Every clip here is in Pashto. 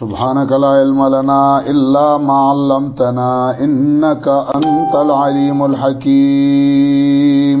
سبحانك لا علم لنا إلا ما علمتنا إنك أنت العليم الحكيم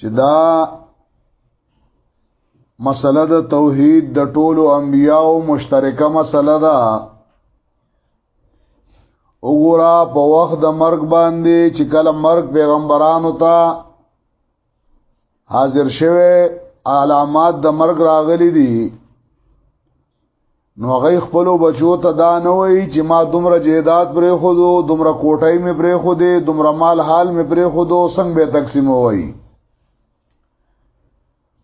چې دا مسله د توحید د ټولو انبیاو مشترکه مسله ده وګوره په وخت د مرګ باندې چې کله مرګ پیغمبرانو ته حاضر شوه علامات د مرګ راغلي دي نو غي خپل بچو ته دا نه وای چې ما دومره جیدات پرې خو دو دومره کوټای مې پرې خو دې دومره مال حال مې پرې خو دو څنګه به تقسیم وای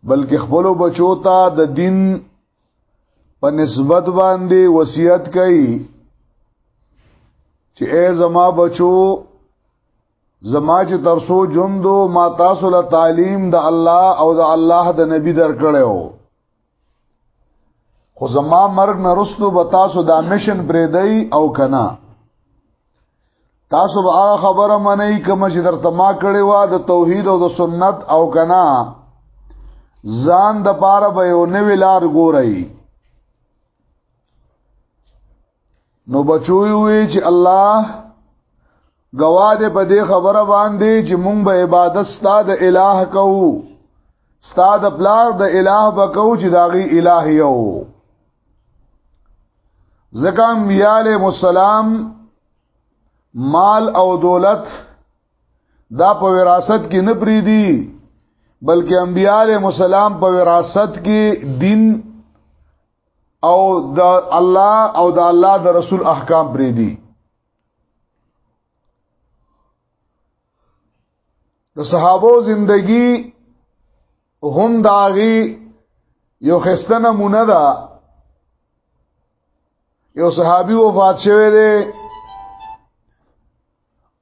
بلکې خپل بچو ته د دین په نسبت باندې وصیت کوي چې اے زما بچو زما چې ترسو جوندو ما تاسو له تعلیم د الله او د الله د نبی درکړیو خو زما مرګ نه رسلو به تاسو دا مشن بریدای او کنا تاسو به هغه خبره منئ کوم چې درته ما کړې و د توحید او د سنت او کنا ځان د پاره به یو نوی لار ګورئ نو بچو وی چې الله گواد په دې خبره باندې چې مونږ به عبادت ستاد الٰه کوو ستاد پلاغ د الٰه بکو چې داغي الٰه یو زکام بیاله مسالم مال او دولت دا په وراثت کې نه پریدي بلکې انبیاله مسالم په وراثت کې دین او د الله او د الله د رسول احکام پرې دي د صحابو زندگی هم داغي یو خسته نمونه ده یو صحابي وفات شوه دی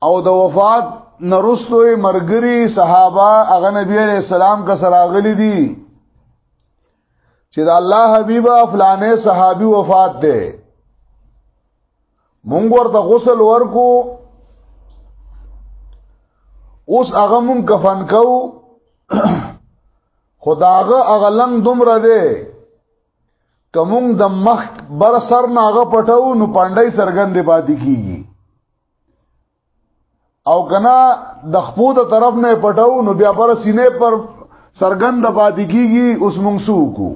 او د وفات نرستوې مرګري صحابه هغه نبی عليه السلام کا سراغلي دي چې د الله حبيب افلانه صحابي وفات ده مونږ ورته غسل ورکو اوس هغه مونږ کفن کو خداغه اغلن دومره ده کوم د مخ بر سر ناغه پټو نو پاندای سرګند پاتې کیږي او کنا د خپو د طرف نه پټو نو بیا بر سینې پر سرګند پاتې کیږي اوس موږ سوکو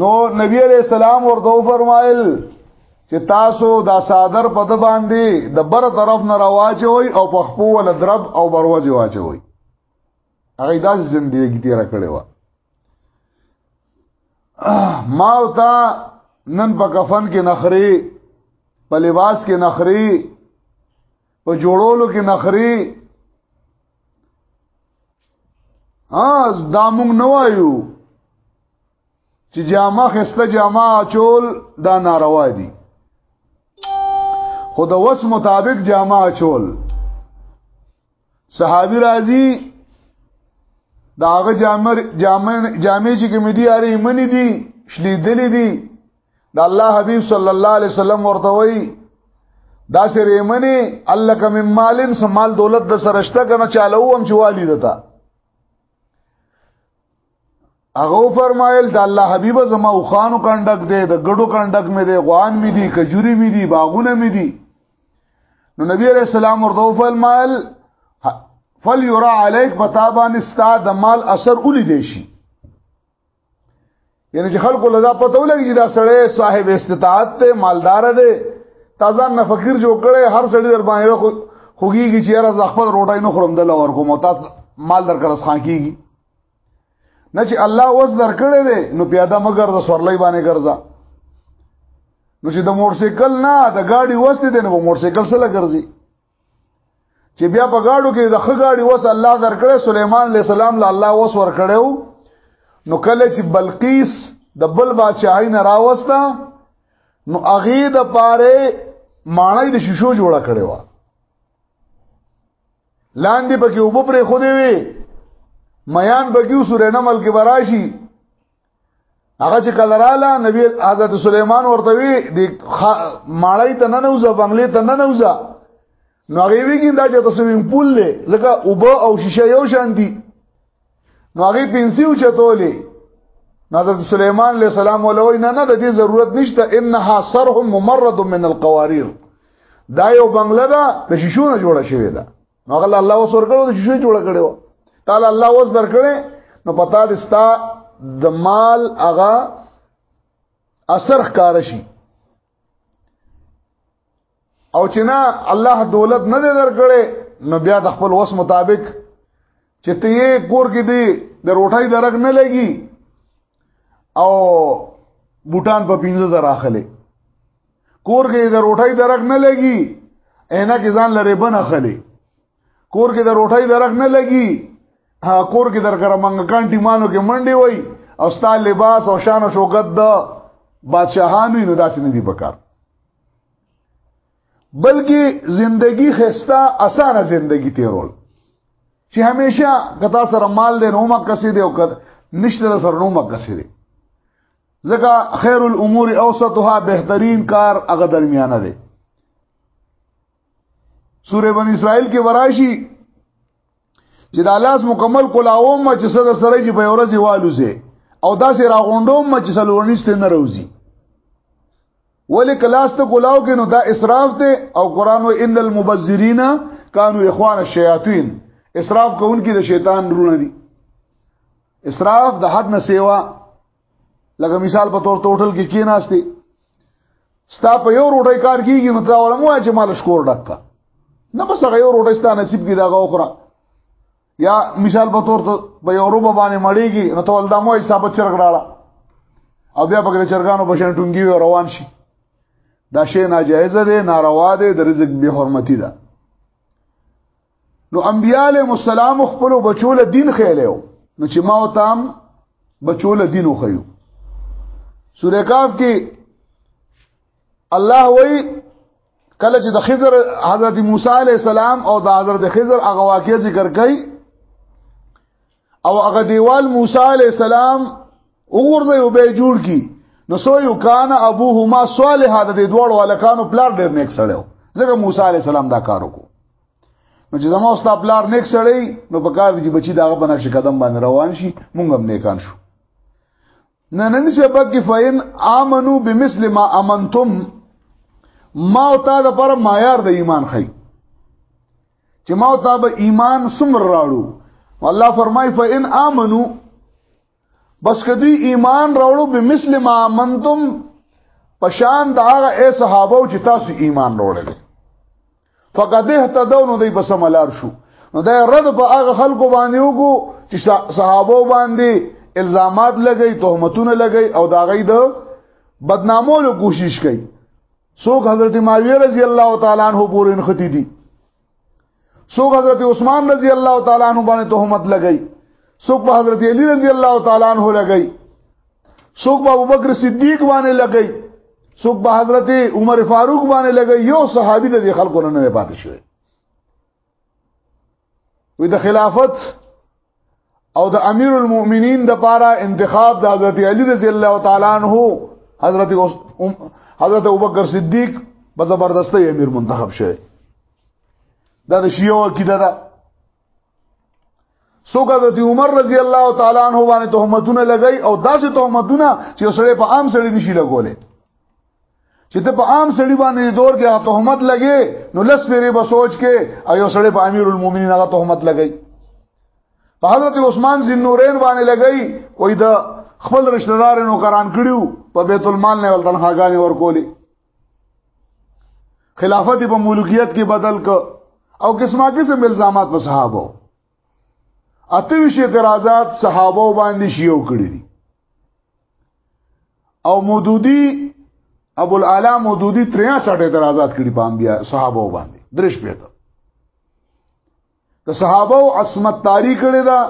نو نبی علیہ السلام ورته فرمایل چې تاسو دا صادر په د باندې د بر طرف نه راواچوي او په خپو ول درب او بروځي واچوي هغه دا زندګی تیر کړې و ما او تا نن په کفن کې نخري په لباس کې نخري په جوړولو کې نخري ها دا موږ نه وایو چې جامه خسته جامه چول دا ناروا دي خو د وس مطابق جامه چول صحابي راځي داغه جامر جامع جامع چې کوم دي اړې منی دي شلې دلې دي د الله حبيب صلی الله علیه وسلم ورته وایي دا سره منی الله کم مالن سمال دولت د سرشته کنه چالو هم چوالی دتا هغه فرمایل د الله حبیب زما او خانو کندک دی د ګډو کندک مې دی غوان مې دی کجوري مې دی باغونه مې دی نو نبی علیہ السلام ورته فرمایل فل یرا علیک بتابان استا د مال اثر اولی دی شي یعنی چې خلکو لدا پته ولګي دا سړی صاحب استطاعت ته مالدار دی تازه نه فقیر جوړ کړي هر سړی در باندې خوږیږي چې را زخپل روټای نو خورم د لور کوم تاسو مال در کرس خان کیږي نه چې الله وس درکړې دی نو پیاده مګر د سورلۍ باندې ګرځا نو چې د موټرسایکل نه د ګاډي وس دی نو موټرسایکل سره ګرځي چې بیا په گاډو کې د خګاډي وس الله درکړې سليمان عليه السلام له الله وس ور کړو نو کله چې بلقیس د بل بادشاہي نه راوستا نو اغه د پاره ماړی د شیشو جوړه کړې و لاندې پکې وب پرې خو دی وي میان پکې سورې نمل کې براشي هغه چې کله رااله نبی حضرت سليمان ورته وی د ماړی ته نه نوځه بنگلې ته نه نوځه نو هغه ویګین دا چې تاسو وین پول لې ځکه او او شیشه یو شان دي نو هغه پنسیو چتولې حضرت سليمان عليه السلام ولوي نه نه د دې ضرورت نشته انها صرح ممرد من القوارير دا یو بنگله ده د شیشو نه جوړه شوې ده نو هغه الله وسور کړو د شیشو جوړه کړي و تعالی الله وس درکړي نو پتا دې ستا د مال هغه اثر ښکار شي او چې نه الله دولت نه درکړي نو بیا د خپل وس مطابق چې ته یې کور کې دی د روټۍ درک نه لګي او بوټان په 15000 اخلي کور کې د روټۍ درک نه لګي اینا کې ځان لري بن اخلي کور کې د روټۍ درخ نه لګي ها کور کې در کړه منګ کان ټیمانو کې منډي وای او ستا لباس او شان او شوکت د بادشاہانو نه داسې نه دی پکار بلکې زندگی خستا اسانه زندگی تیرول چې همیشه کتا سره مال دې نومه کسي دې او نشته سره نومه کسي دې ځکه خیر الامور اوسطها بهترین کار هغه درمیانه دی سوره بنی اسرائیل کې وراشي چې د الله اس مکمل کولاوم ما چې سره سره چې په ورځ والو سي او داسې راغونډوم ما چې سلورنيست نه روزي ولې کلاس ته کولاو کې نو دا اسراف ته او قران و ان المبذرین کانوا اخوان الشیاطین اسراف کوونکي د شیطان رونه دي اسراف د حد نه سیوا لکه مثال په تور ټوټل کې کیناسته ستا په یو روټي کار کیږي نو تا ولمو چې مال شکور ډکا نه بس هغه یو روټي ستا نصیب کې داغه وکړه یا مثال په تور ته په یو روبه باندې مړیږي نو ته ولدا مو حساب چرګ راړه او بیا په چرګانو په شان ټونګي روان شي دا شی ناجایز دی ناروا دی د رزق به حرمتي ده نو انبیاء علیهم السلام خپل بچو له دین خېلو نو چې ما او تام بچو له دین خو سورہ کاف کې الله وایي کله چې د خضر حضرت موسی علی السلام او د حضرت خضر هغه واقعي ذکر کړي او هغه دیوال موسی علی السلام وګورځي او به جوړ کی نو سو یو کان ابوهما صالح د دوړو الکانو پلار ډیر نیک سړیو ځکه موسی علی السلام دا کار وکړو نو چې زموږ استاد پلار نیک سړی نو په کار دي بچي داغه بنا شي قدم باندې روان شي مونږ هم نیکان شو نه نن سبق کې فین امنو بمثل ما امنتم ما او تا د پر معیار د ایمان خي چې ما او تا به ایمان سمر راړو الله فرمای فین امنو بس کدی ایمان راوړو به مثل ما منتم پشان دا هغه اے صحابه چې تاسو ایمان راوړل فقد اهتدوا نو دی بس ملار شو نو دا رد په هغه خلکو باندې وکړو چې صحابه باندې الزامات لګي تهمتونه لګي او دا غي د بدنامولو کوشش کوي څوک حضرت معاویه رضی الله تعالی عنہ پورې نختی دي څوک حضرت عثمان رضی الله تعالی عنہ باندې تهمت لګی څوک په حضرت علی رضی الله تعالی عنہ لګی څوک په ابوبکر صدیق باندې لګی څوک په حضرت عمر فاروق باندې لګی یو صحابي د خلکو نه نه پاتې شوی وي د خلافت او د امیر المؤمنین د پاره انتخاب د حضرت علی رضی الله تعالی عنہ حضرت حضرت ابوبکر صدیق په زبردستۍ امیر منتخب شوه دا د شیعو عقیده ده سو حضرت عمر رضی الله تعالی عنہ باندې تهمتونه لګای او داسې تهمتونه چې سره په عام سره نشي لګولې چې ته په عام سړي باندې دور کې تهمت لګې نو لس پیری به سوچ کې او یو سړی په امیر المؤمنین هغه تهمت لګی په حضرت عثمان ذنورین باندې لګی وای دا خپل رشتہ دار نو کران کړیو په بیت المال نه ول تنخواګانی ورکولې خلافت په ملکیت کې بدل ک او قسمه قسم الزامات په صحابه اته ویش اعتراضات صحابه باندې شیو کړی دي او مودودی ابو العلا مودودی 63 اعتراضات کړي په انبیا صحابه باندې درش پیته د صحابه او عصمت تاریخ کړي دا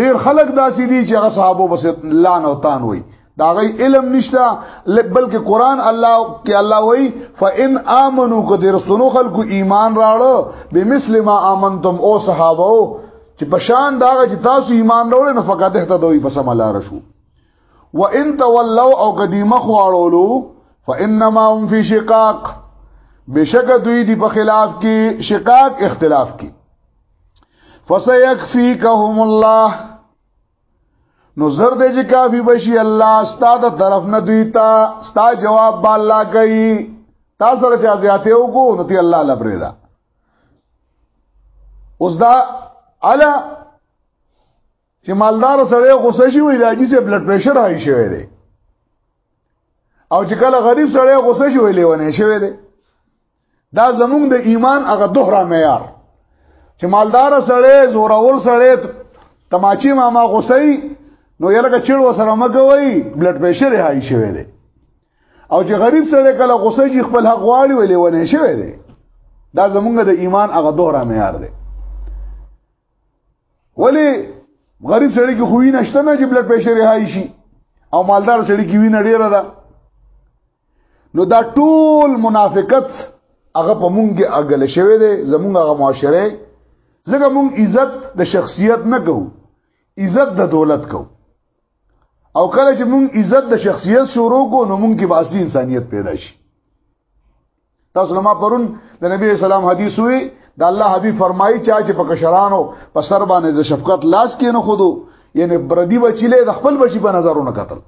ډیر خلک داسې دي چې هغه صحابه بس لان او تان وي دا غي علم نشته بلکې قران الله کې الله وای فان امنو کو د رسولو خلکو ایمان راړو بمثل ما امنتم او صحابه چې په شان دا چې تاسو ایمان راوړل نو فقط ته دوی په سم لار شو و ان تولوا او قدیمه خواړولو فانما هم فی شقاق بشک دوی دی په خلاف کې شقاق اختلاف کې فسيكفيكهم الله نو زر دې چې کافی بشي الله ستاد طرف نه دوی تا ستا جواب با الله کوي تا سره چې زیاته وکړو نو تی الله لپاره دا اوس دا الا چې مالدار سره غوسه شي وي دا جی سه بلډ پريشر هاي شوی دی او چې کله غریب سره غوسه شي وي لیونه شوی دی دا زمونږ د ایمان هغه دوهرا معیار چې مالدار سره زورول سره تماچی ماما غوسه نو یلکه چړ وسره مګوي بلډ پريشر هاي شوی دی او چې غریب سره کله غصه جي خپل حق غواړي ولې ونه شوی دی دا زمونږ د ایمان هغه دوره معیار دی ولی غریب سړی کې خوې نشته نه چې بلډ پريشر هاي شي او مالدار سړی کې وینه ډیره ده نو دا ټول منافقت هغه په مونږ کې اګل شوی دی زمونږ هغه معاشره زګه مونږ عزت د شخصیت نه کوو عزت د دولت کوو او کله چې مونږ عزت د شخصیت شروع کو نو مونږ کې اصلي انسانیت پیدا شي تاسو ما پرون د نبی اسلام حدیث وی د الله حبیب فرمایي چا چې په کشرانو په سر باندې د شفقت لاس کې نه خودو یعنی بردی بچیلې د خپل بچی په نظرونه قتل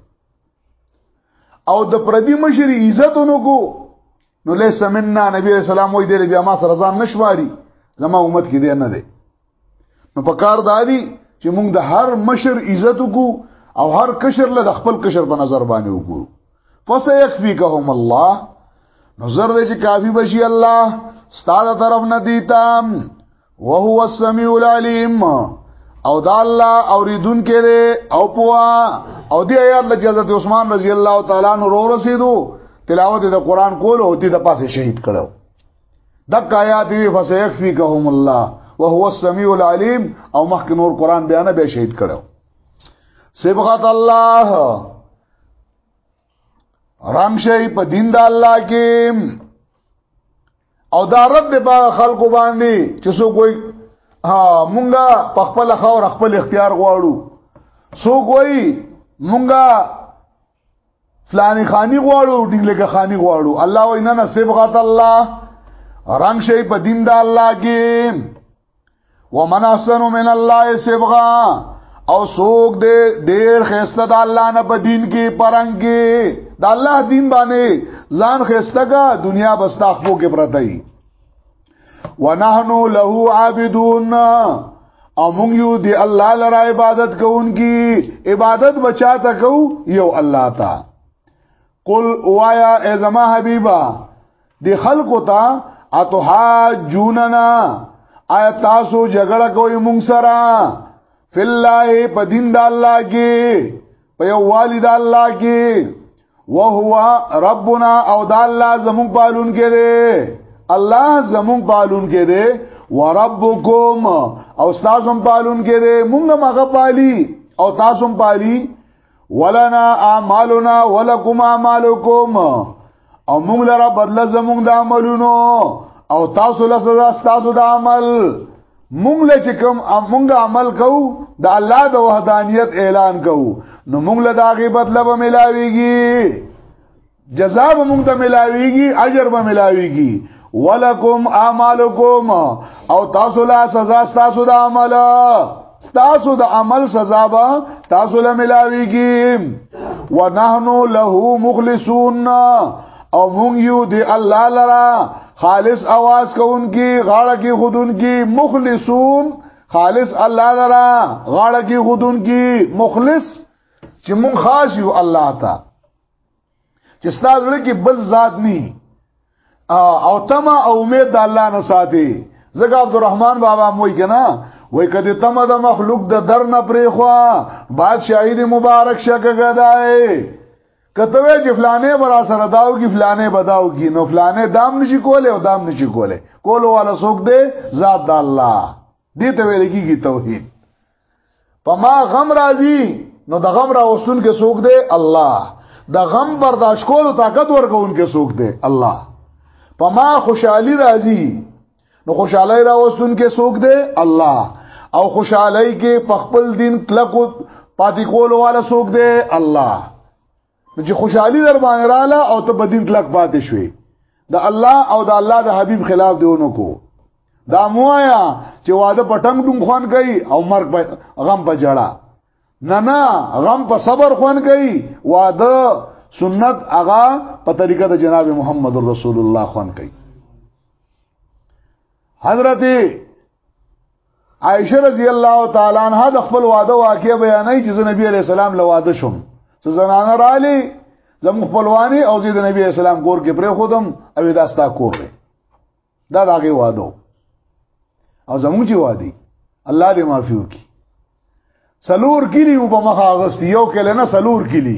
او د پردی مشری عزتونو کو نو له سمنا نبی رسول الله وې دې بیا ما سره ځان نشواري زما امت کې دې نه دی نو په کار دادی چې موږ د هر مشر عزت کو او هر کشر له خپل کشر په نظر باندې وګورو پس یکفیکهم الله نظر دې چې کافی بشي الله ستاده طرف نه دیتا وهو السمیع العلیم او دا الله اوریدون کې دی او پوا او دی آیات لږ حضرت عثمان رضی الله تعالی عنہ ورو رسیدو تلاوت د قران کول او دې د پاسه شهید کړو دک آیات وی فسیکفیکهم الله وهو السمیع العلیم او مخک نور قران بیان به شهید کړو صبغت الله رام شي په دین د الله کې او دا رد د باغ خلکو باندې چې سو کوئی ها مونږه په خپل خور خپل اختیار غواړو سو کوئی مونږه فلانی خانی غواړو ډینګلګه خانی غواړو الله وینا نصیب غات الله رنگ شي په دین د الله کې ومن احسن من الله سبغا او سوق دې ډېر خسته د الله نه په دین کې پرنګ کې د الله دین باندې ځان خسته کا دنیا بستا خو کې پرته ونحنو له عابدون او مونږ یو دی الله لره عبادت کوونکی عبادت بچا ته کو یو الله تا قل وایا ای زما حبیبا دی خلقو تا اتحاجوننا آیا تاسو جګړه کوئ مونږ سره فی الله په دین د الله کې په یو والد الله کې وهو ربنا او د الله زمون پالون کې دی الله زمون پالون کې دی وربکم او تاسو پالون کې دی مونږه مغه پالي او تاسو پالي ولنا اعمالنا ولکم اعمالکم او موږ لره بدله زموږ د عملونو او تاسو له سزا تاسو د عمل موږ له چې کوم موږ عمل کوو د الله د وحدانیت اعلان کوو نو موږ له داغه بدله به ملاويږي جزاء به موږ ته ملاويږي اجر به ملاويږي ولکم اعمالکم او تاسو لا سزا تاسو د عمل تاسو د عمل سزا به تاسو له ملاويږي ونحنو له مخلصون او مونږ یو دی الله لرا خالص आवाज کوونکی غاړه کې خودونکی مخلصون خالص الله لرا غاړه کې خودونکی مخلص چې مونږ خاص یو الله ته چې ستاسو لپاره کې بل ذات نه او تما او امید د الله نه ساتي زګ عبدالرحمن بابا موي کنه وای کدی تم د مخلوق د در نه پرې خوا بادشاہی دی مبارک شګه غدای کته وی چې فلانه برا سره داو کی فلانه بداو کی نو فلانه دام نشي کوله او دام نشي کوله کولو والا څوک دی ذات د الله دې ته ویل کیږي توحید په ما غم راځي نو د غم را وسون کې څوک دی الله د غم برداشت کولو طاقت ورکون کې څوک دی الله په ما خوشحالي راځي نو خوشحالي را وسون کې څوک دی الله او خوشحالي کې په خپل دین کلکو پاتې کولو والا څوک دی الله نو چې خوشحالي در باندې رااله او ته په دین کلک پاتې شوې د الله او د الله د حبیب خلاف دیونو کو دا موایا چې واده پټنګ ډون خوان کوي او مرګ په غم په جړه نه نه غم په صبر خوان کوي واده سنت اغا په طریقه د جناب محمد رسول الله خوان کوي حضرت عائشه رضی الله تعالی عنها د خپل واده واقع بیانای چې نبی علیہ السلام له واده شوم څه زنانه رااله زم خپلوانی او زید نبی اسلام کور کې پرې خودم او دا ستا کور دی دا داغه وادو او زموږ چې وادي الله دې معافي وکي سلور کلی وب مخه اغست یو کله نه سلور کلی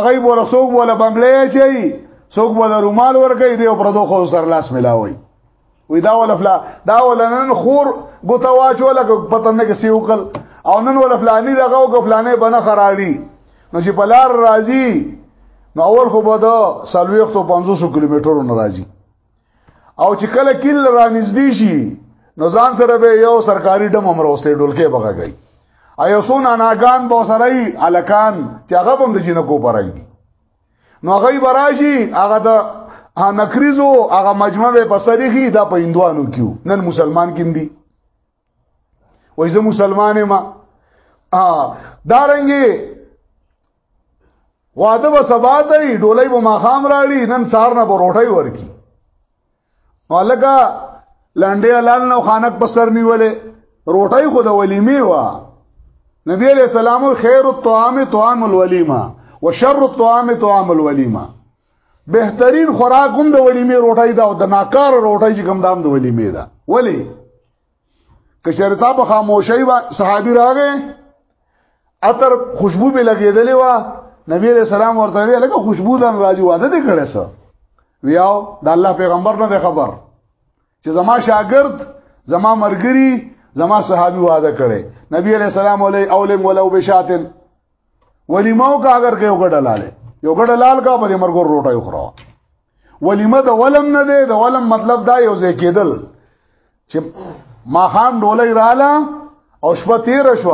هغه بوله سوق بوله بنگلې چي سوق بوله رومال ورګي دی پر دوه خو سر لاس ملاوي وې دا ول فلا دا ول نن خور ګوتا واچو لکه پته نه کې سیوکل او نن ول فلانی دغه او فلانه بنه خراړي نو چې بلار راځي نو اول خو به دا سلويخت او 500 کیلومترو ناراضي او چې کله کل را نږدې شي نو ځان سره به یو سرکاري ډم هم راوستي ډولکې بغه کوي ایا سون اناګان بو سره ای الکان چې هغه هم د جنکو پرای دي نو هغه براشي هغه د نکریزو هغه مجمع به پسریخي دا په هندوانو کیو نن مسلمان کیم دي وای زه مسلمان ما ا دارنګي واده به سبا ته ډولۍ به ماخام راړي نن سار نه بروټي ورکی مالګه لنډې لال نو خانک په سر نیولې روټي خو د ولیمې وا نبی علیہ السلام خیر الطعام طعام الولیمه وشر الطعام طعام الولیمه بهترین خوراک هم د ولیمې روټۍ ده او د ناکار روټۍ چې کوم دام د ولیمې ده ولی که شرطا په خاموشۍ با صحابي راغې عطر خوشبو به لګېدلې و نبی رسول الله ورته ویل لکه خوشبو دان راځي واده دې کړې سو ویاو د الله پیغمبر نه خبر چې زما شاګرد زما مرګري زما صحابي وعده کړي نبی عليه السلام علی اولم ولو بشاتن ولیمو کا اگر کې وګړلاله یو ګړلال کا په مرګ روټه یو خرا ولیمه د ولم نه دی د ولم مطلب دا یو ځای کېدل چې ماخام ډولې رااله او شپه تیر شو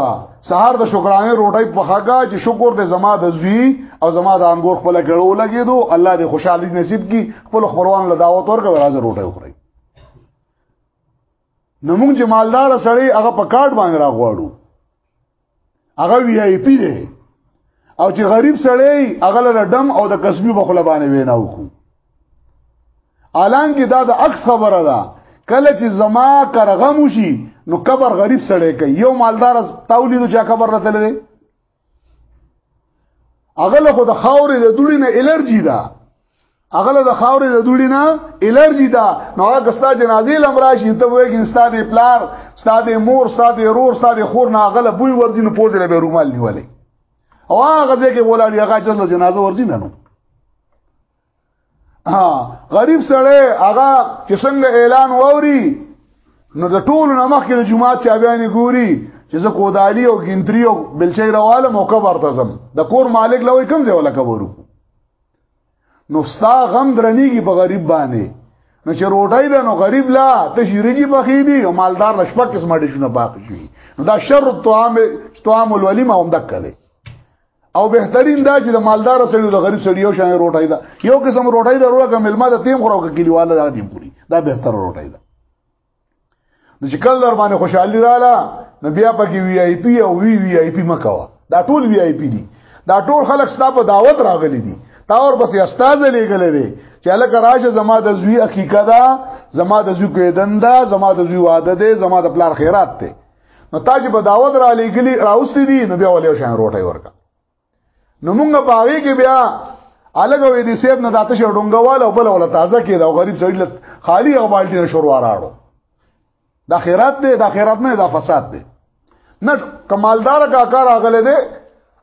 سهار د شکرانه روټي په خګه چې شکر دې زما د زوی او زما د انګور خپل ګړو لګیدو الله دې خوشحالي نصیب کی خپل خپلوان له دعوت ورکړه راځه روټي وخوري نو موږ چې مالدار سړی هغه په کارت باندې راغواړو هغه وی آی پی دی او چې غریب سړی هغه له دم او د کسبي بخله باندې ویناو کو الان کې دا د عکس خبره ده کله چې زما کرغم شي نو قبر غریب سړی کوي یو مالدار تولید چې قبر راته لري اغله خو د خاورې د دوړي نه الرجی ده اغله د خاورې د دوړي نه الرجی ده نو هغه ستا جنازې لمراشي ته وایي چې ستا د پلار ستا د مور ستا د رور ستا د خور نه اغله بوی ورځي نو پوزې له رومال نیولې او هغه ځکه ولاړ یې هغه چې جنازه ورځي نه نو ها غریب سره هغه چې څنګه اعلان ووري نو د ټولو نمخ کې د جمعه چا بیان ګوري چې زه کودالی او ګندری او بلچې راواله موقع ورته زم د کور مالک لوي کم ځای ولا کبرو نو ستا غم درنیږي په غریب باندې نو چې روټای ده نو غریب لا ته شریجی پخې دي او مالدار لشپک قسمه ډیشونه باقی شي نو دا شر الطعام طعام الولیم هم دک کړي او بهترین دا چې د مالدار سړي د غریب سړي یو شان روټای دا یو قسم روټای دا روړه کوم ملما د تیم خورو کې کلیواله دا دیم پوری دا بهتر روټای دا د شکل در باندې خوشحالي رااله نو بیا پکې وی آی پی او وی وی آی پی مکوا دا ټول وی آی پی دي دا ټول خلک ستا په دعوت راغلي دي تا اور بس استاد لګلې دي چې الکه راشه زما د زوی حقیقت دا زما د زوی کویدنده زما د زوی واده ده زما د پلار خیرات ته نو تاج په دعوت را لګلی راوستي دي نو بیا ولې شان روټي ورکا نو مونږ په هغه کې بیا الګ وې دي سیب نه داته شو ډنګواله او بل ولا تازه کې دا غریب سړی خالی غوالټي نه شروع راړو دا خیرات دی دا خیرات نه دا فساد دی نه کمالدار کاکا راغله دی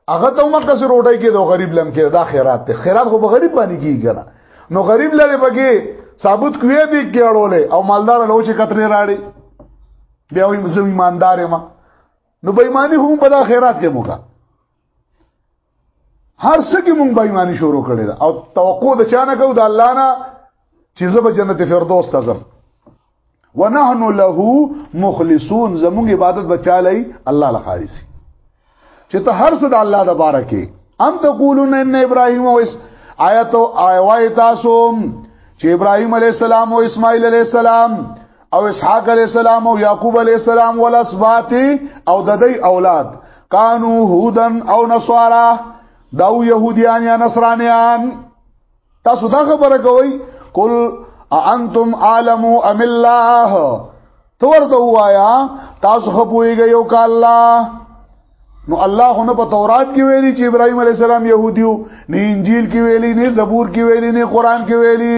هغه ته مکه سره روټي کې دو غریب لم کې دا خیرات ته خیرات خو به غریب باندې کیږي کنه نو غریب لري بګي ثابت کوی دی کې اړولې او مالدار له چې کترې راړي بیا وي زم ایماندار ما نو بېماني هم په دا خیرات کې موګه هر څه کې مونږ بېماني شروع کړې ده او توقع د چانه کو د الله نه چې زه به جنت فردوس ته ځم ونحن له مخلصون زموږ عبادت بچالای الله لخالص چې ته هر څه د الله د باره کې ام تقولون ان ابراهيم او آیت او آیوای تاسو چې ابراهيم عليه السلام او اسماعیل عليه السلام او اسحاق عليه السلام او يعقوب عليه السلام ول اسبات او د دې اولاد کانو هودن او نصارا داو يهوديان یا نصرانيان تاسو دا خبره کوي قل انتم عالم ام الله تو ورته وایا تاسو خپويږئ یو کا الله نو الله نه په تورات کې ویلي چې ابراهيم عليه السلام يهوديو نه انجيل کې ویلي نه زبور کې ویلي نه قران کې ویلي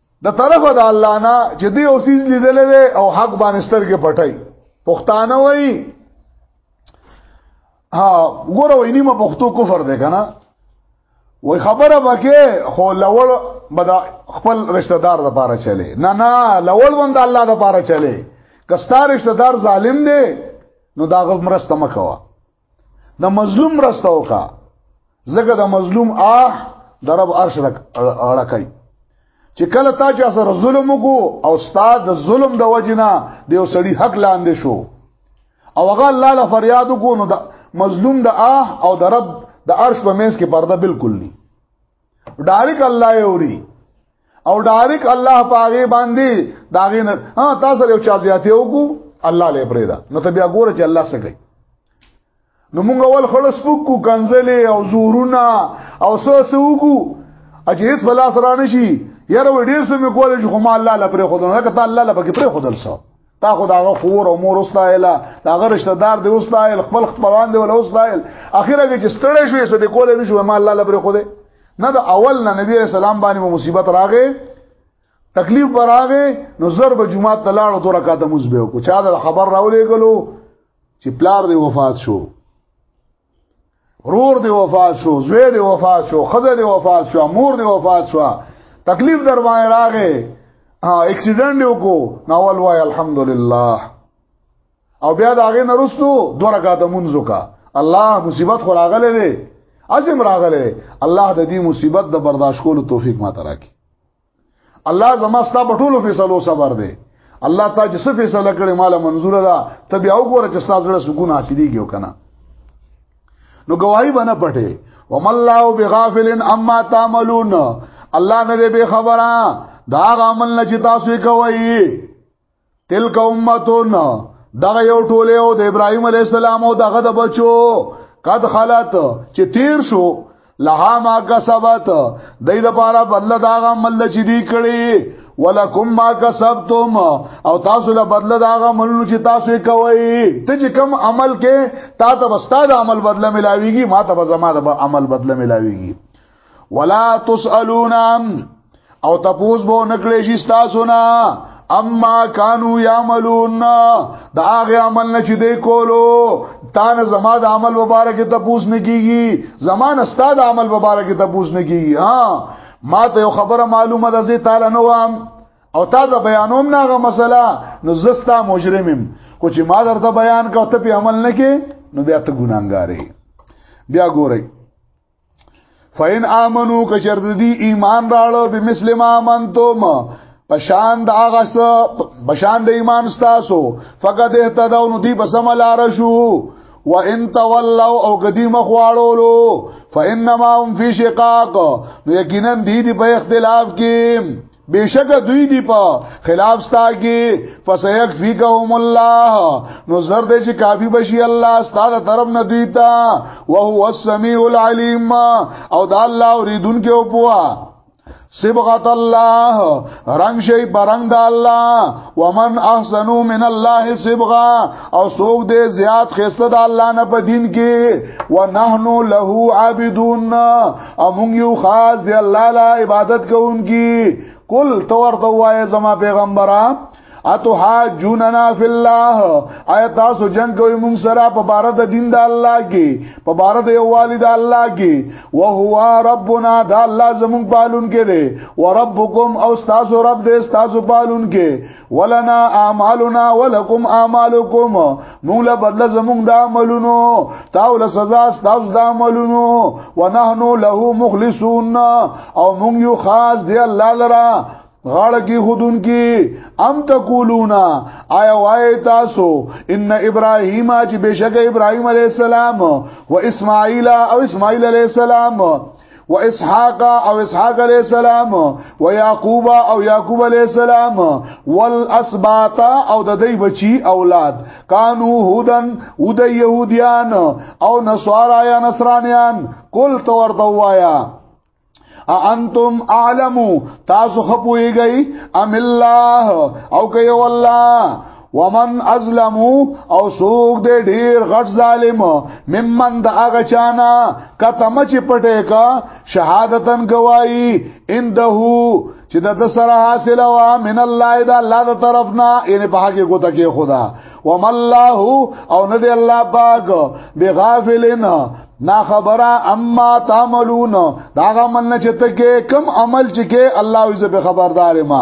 د طرف د الله نه چې دی او سیز لیدل وي او حق باندې سترګې پټای پښتانه وای ها ګوره وای نیمه پښتو کفر دی کنه وای خبره وکې خو لوړ بدا خپل رشتہ دار د پاره چلی نه نه لوړ بند الله د پاره چلی کستا رشتہ دار ظالم دی نو دا غو مرسته مکوا د مظلوم مرسته وکا زګه د مظلوم آه د رب عرش اړکای چې کله تا چا سره ظلم وکړو او استاد د ظلم د وجنه د یو سړي حق لاندې شو او هغه الله له فریاد وکړو نو د مظلوم د آه او د رب د عرش په منځ کې پرده بالکل ني ډایرک الله یوري او ډایرک الله پاغه باندې داغه نه ها تاسو یو چا زیاتې وکړو الله لې پرېدا نو ته بیا ګوره چې الله څه کوي نو موږ اول خلص پکو کنزلې او زورونه او سو سوکو اجه هیڅ بلا سره نشي یاره وډیر سم کول چې خو ما الله لپاره خدای نه کته الله لپاره پرې خدای سره تا خو داغه خور او مور اوسایلا داغه رشتہ دار دی اوسایل خپل خپلوان دی ول اوسایل اخیره کې چې ستړی شوې څه د کول نه شو ما الله لبر خو دې نه د اول نه نبی رسول الله باندې مصیبت راغې تکلیف براغه نو ضرب جمعه تلاړو دوه رکعات مزبه کو چا د خبر راولې غلو چې پلار دی وفات شو رور دی وفات شو زوی دی وفات شو خزه دی وفات شو مور دی وفات شو تکلیف در باندې راغې ها اکسیډنټ وکړو نو ول وای الحمدلله او بیا دا غې نرستو دوه رکعات مونږ وکا الله مصیبت خو راغله دی ازم راغله الله د دې مصیبت د برداشت کولو توفیق ما تراکي الله زما ستا په ټولو فیصلو صبر دی الله تا چې څه فیصله کړې مال منظور ده ته بیا وګوره چې ستا زړه سکون حاصلېږي او کنه نو گواہی بنه پټه وم الله بغافل اما تعملون الله نه به خبره دا عمل نه چې تاسو کوي تلک امتون دغه یو ټوله او د ابراهیم علی السلام او دغه د بچو قد خلت چې تیر شو لها ما کسبت دای د پاره بدل دا عمل چې دی کړی ولکم ما کسبتم او تاسو له بدل دا عمل چې تاسو یې کوي ته چې کم عمل کې تا ته واستاد عمل بدل ملاويږي ما ته زما د عمل بدل ملاويږي ولا تسالون او تپوس بو نکړې شي تاسو نه اما کانو یعملون دا هغه عمل نه چې دی کولو تا نه زما د عمل مبارک ته پوس نه کیږي زما نه ستاد عمل مبارک ته پوس نه کیږي ها ما ته یو خبره معلومه ده زه تعالی نو وام او تا دا بیانوم نه غو مسله نو زستا مجرمم خو چې ما درته بیان کو ته په عمل نه کې نو بیا ته ګناګارې بیا ګورئ فین امنو کچر دی ایمان راړو بمثل ما منتم پشان د هغه څه پشان د ایمان ستاسو فقط اهتدوا نو دی بسم الله رشو وان تولوا او قدی مخواړولو فانما هم فی شقاق نو یقینا دی دی په اختلاف کې بیشک دوی دی په خلاف ستا کې فسیک فیکهم الله نو زر دې چې کافی بشي الله ستاسو طرف نه دوی تا او هو السمیع العلیم او دا الله اوریدونکو او پوها صبغت الله رنگ شي برنګ د الله ومن احسنو من الله صبغا او سوق دې زیات خسته د الله نه په دین کې ونحنو له عابدون امون یو خاص دی الله لا عبادت کوونکی کل تور تو وای زما پیغمبره اتو حاجوننا فی الله آیا تاسو جنگ کوي مونږ سره په بار د دین د الله کې په بار د یو والد الله کې او هو ربنا د الله زمون پالون کې دی او ربکم او تاسو رب دې تاسو پالون کې ولنا اعمالنا ولکم اعمالکم مونږ له بدله زمونږ د عملونو تاو له سزا ستاسو د عملونو ونحنو له مخلصون او مونږ یو خاص دی الله لرا غاړه کې خودون کې ام تقولونا آیا وای تاسو ان ابراهیم چې بشک ابراهیم علی السلام و اسماعیل او اسماعیل علی السلام و اسحاق او اسحاق علیہ السلام و یعقوب او یعقوب علیہ السلام والاسباط او د دی بچی اولاد کانو هودن او د یهودیان او نصارا یا نصرانیان کل تو ورته وایا انتم اعلمو تاسو خپويږئ ام الله او کوي والله ومن ازلم او سوق دې ډیر غټ ظالم ممن د هغه چانا کتم چې پټه کا شهادتن گواہی انده چې د سره حاصل وا من الله دا الله د طرفنا یعنی په هغه کوته کې خدا وم الله او نه دی الله پاک بغافلن نا خبره اما تعملون دا غمل نه چې ته کې کم عمل چې کې الله یې به خبردار ما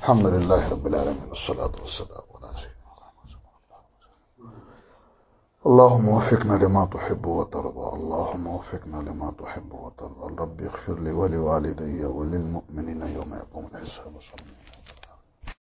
الحمدلله رب العالمین والصلاه والسلام اللهم وفقنا لما تحب وترضى اللهم وفقنا لما تحب وترضى ربي اغفر لي ولوالدي وللمؤمنين يوم يقوم الحساب صلى